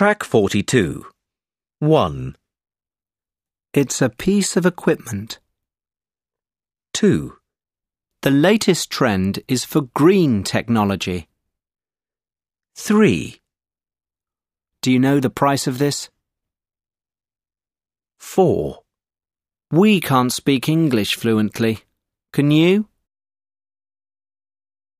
Track 42. 1, It's a piece of equipment. 2, The latest trend is for green technology. 3, Do you know the price of this? 4, We can't speak English fluently. Can you?